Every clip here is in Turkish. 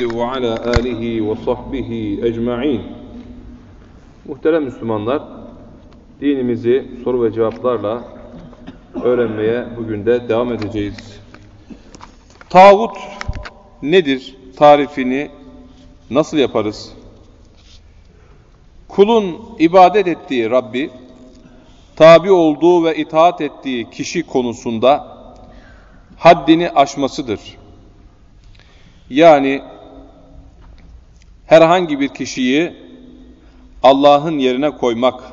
وعلى آله وصحبه ecmaîn. Muhterem Müslümanlar, dinimizi soru ve cevaplarla öğrenmeye bugün de devam edeceğiz. Tağut nedir? Tarifini nasıl yaparız? Kulun ibadet ettiği Rabbi, tabi olduğu ve itaat ettiği kişi konusunda haddini aşmasıdır. Yani herhangi bir kişiyi Allah'ın yerine koymak,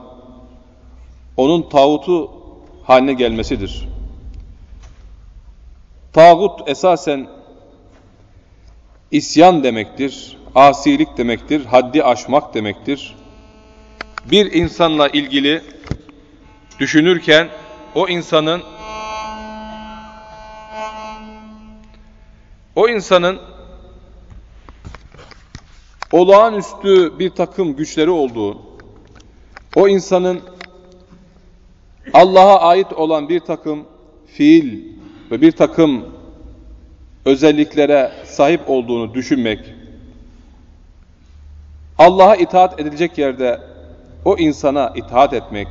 onun tağutu haline gelmesidir. Tağut esasen isyan demektir, asilik demektir, haddi aşmak demektir. Bir insanla ilgili düşünürken o insanın o insanın olağanüstü bir takım güçleri olduğu, o insanın Allah'a ait olan bir takım fiil ve bir takım özelliklere sahip olduğunu düşünmek, Allah'a itaat edilecek yerde o insana itaat etmek,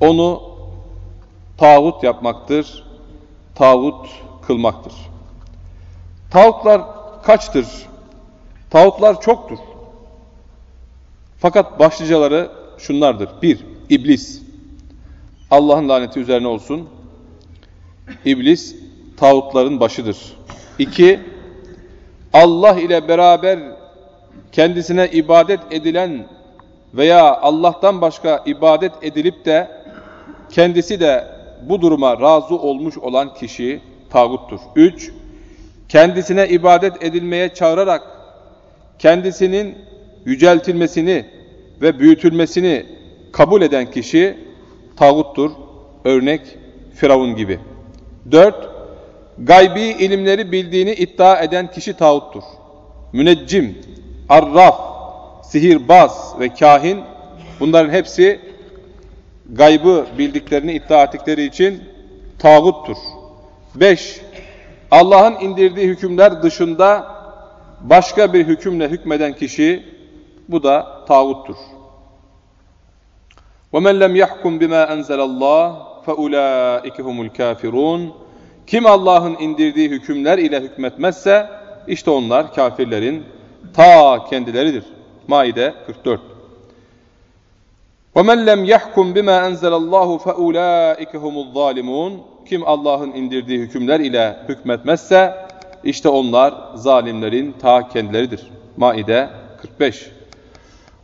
onu tağut yapmaktır, tağut kılmaktır. Tağutlar kaçtır? Tağutlar çoktur. Fakat başlıcaları şunlardır. Bir, iblis. Allah'ın laneti üzerine olsun. İblis tağutların başıdır. İki, Allah ile beraber kendisine ibadet edilen veya Allah'tan başka ibadet edilip de kendisi de bu duruma razı olmuş olan kişi tağuttur. Üç, kendisine ibadet edilmeye çağırarak kendisinin yüceltilmesini ve büyütülmesini kabul eden kişi tağuttur. Örnek Firavun gibi. Dört, gaybi ilimleri bildiğini iddia eden kişi tağuttur. Müneccim, arraf, sihirbaz ve kahin bunların hepsi gaybı bildiklerini iddia ettikleri için tağuttur. Beş, Allah'ın indirdiği hükümler dışında başka bir hükümle hükmeden kişi bu da tağuttur. وَمَنْ لَمْ يَحْكُمْ بِمَا أَنْزَلَ اللّٰهِ فَاُولَٰئِكَ هُمُ الْكَافِرُونَ Kim Allah'ın indirdiği hükümler ile hükmetmezse işte onlar kafirlerin ta kendileridir. Maide 44 وَمَنْ لَمْ يَحْكُمْ بِمَا أَنْزَلَ اللّٰهُ فَاُولَٰئِكَ هُمُ الظَّالِمُونَ Kim Allah'ın indirdiği hükümler ile hükmetmezse işte onlar zalimlerin ta kendileridir. Maide 45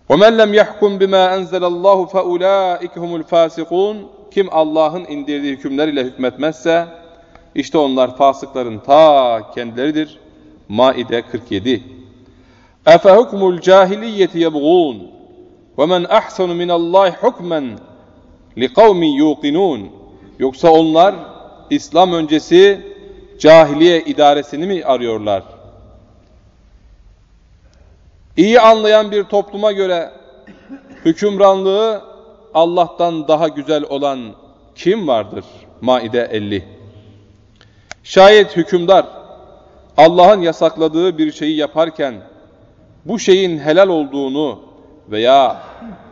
وَمَنْ لَمْ يَحْكُمْ بِمَا أَنْزَلَ اللّٰهُ فَاُولَٰئِكَ هُمُ الْفَاسِقُونَ Kim Allah'ın indirdiği hükümler ile hükmetmezse işte onlar fasıkların ta kendileridir. Maide 47 اَفَهُكْمُ الْجَاهِلِيَّةِ يَبْغُونَ وَمَنْ أَحْسَنُ مِنَ اللّٰهِ حُكْمًا لِقَوْمٍ يُوقِنُونَ Yoksa onlar İslam öncesi cahiliye idaresini mi arıyorlar? İyi anlayan bir topluma göre hükümranlığı Allah'tan daha güzel olan kim vardır? Maide 50 Şayet hükümdar Allah'ın yasakladığı bir şeyi yaparken bu şeyin helal olduğunu veya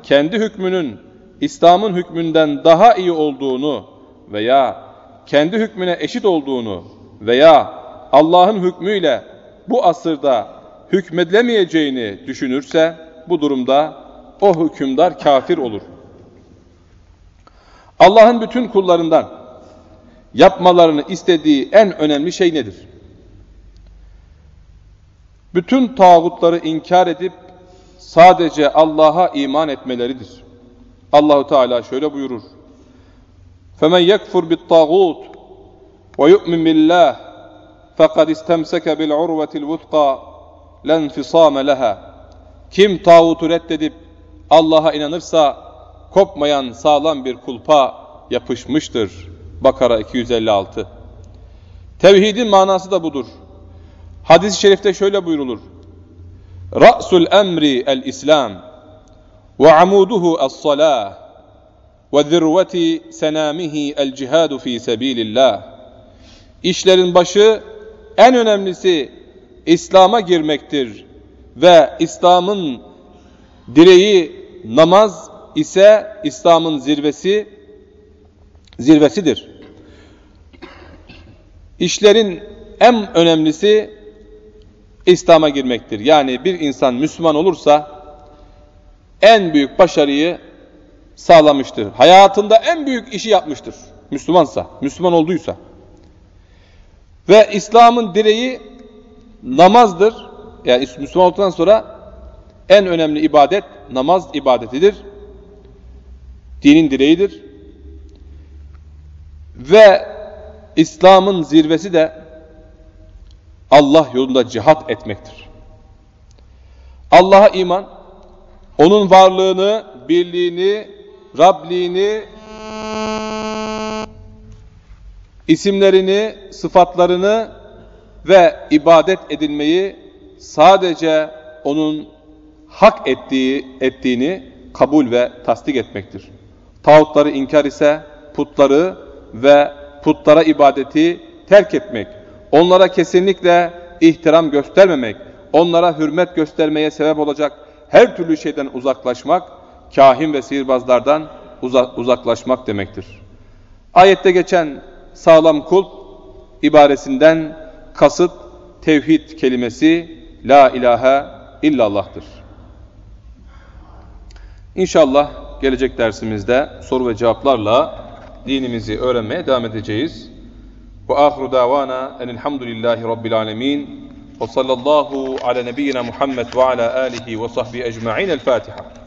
kendi hükmünün İslam'ın hükmünden daha iyi olduğunu veya kendi hükmüne eşit olduğunu veya Allah'ın hükmüyle bu asırda hükmedilemeyeceğini düşünürse bu durumda o hükümdar kafir olur. Allah'ın bütün kullarından yapmalarını istediği en önemli şey nedir? Bütün tağutları inkar edip sadece Allah'a iman etmeleridir. Allahu Teala şöyle buyurur. فَمَنْ يَكْفُرْ بِالطَّاغُوتِ وَيُؤْمِنْ بِاللّٰهِ فَقَدْ اِسْتَمْسَكَ بِالْعُرْوَةِ الْوُثْقَى لَنْفِصَامَ لَهَا Kim tağutu reddedip Allah'a inanırsa kopmayan sağlam bir kulpa yapışmıştır. Bakara 256 Tevhidin manası da budur. Hadis-i şerifte şöyle buyrulur. Ra'sul emri el-İslam ve amuduhu es-salah ve zirveti senamihi el-cihadu fi sebilillah. İşlerin başı en önemlisi İslam'a girmektir ve İslam'ın direği namaz ise İslam'ın zirvesi zirvesidir. İşlerin en önemlisi İslam'a girmektir. Yani bir insan Müslüman olursa en büyük başarıyı sağlamıştır. Hayatında en büyük işi yapmıştır. Müslümansa, Müslüman olduysa. Ve İslam'ın direği namazdır. Yani Müslüman olduktan sonra en önemli ibadet namaz ibadetidir. Dinin direğidir. Ve İslam'ın zirvesi de Allah yolunda cihat etmektir. Allah'a iman, onun varlığını, birliğini, Rabliğini, isimlerini, sıfatlarını ve ibadet edilmeyi sadece onun hak ettiği, ettiğini kabul ve tasdik etmektir. Tağutları inkar ise putları ve putlara ibadeti terk etmek, onlara kesinlikle ihtiram göstermemek, onlara hürmet göstermeye sebep olacak her türlü şeyden uzaklaşmak, kahin ve sihirbazlardan uzaklaşmak demektir. Ayette geçen sağlam kul ibaresinden kasıt tevhid kelimesi la ilahe illallah'tır. İnşallah gelecek dersimizde soru ve cevaplarla dinimizi öğrenmeye devam edeceğiz. Ve ahiru davana enilhamdülillahi rabbil alemin ve sallallahu ala nebiyyina Muhammed ve ala alihi ve sahbihi ecma'in el Fatiha.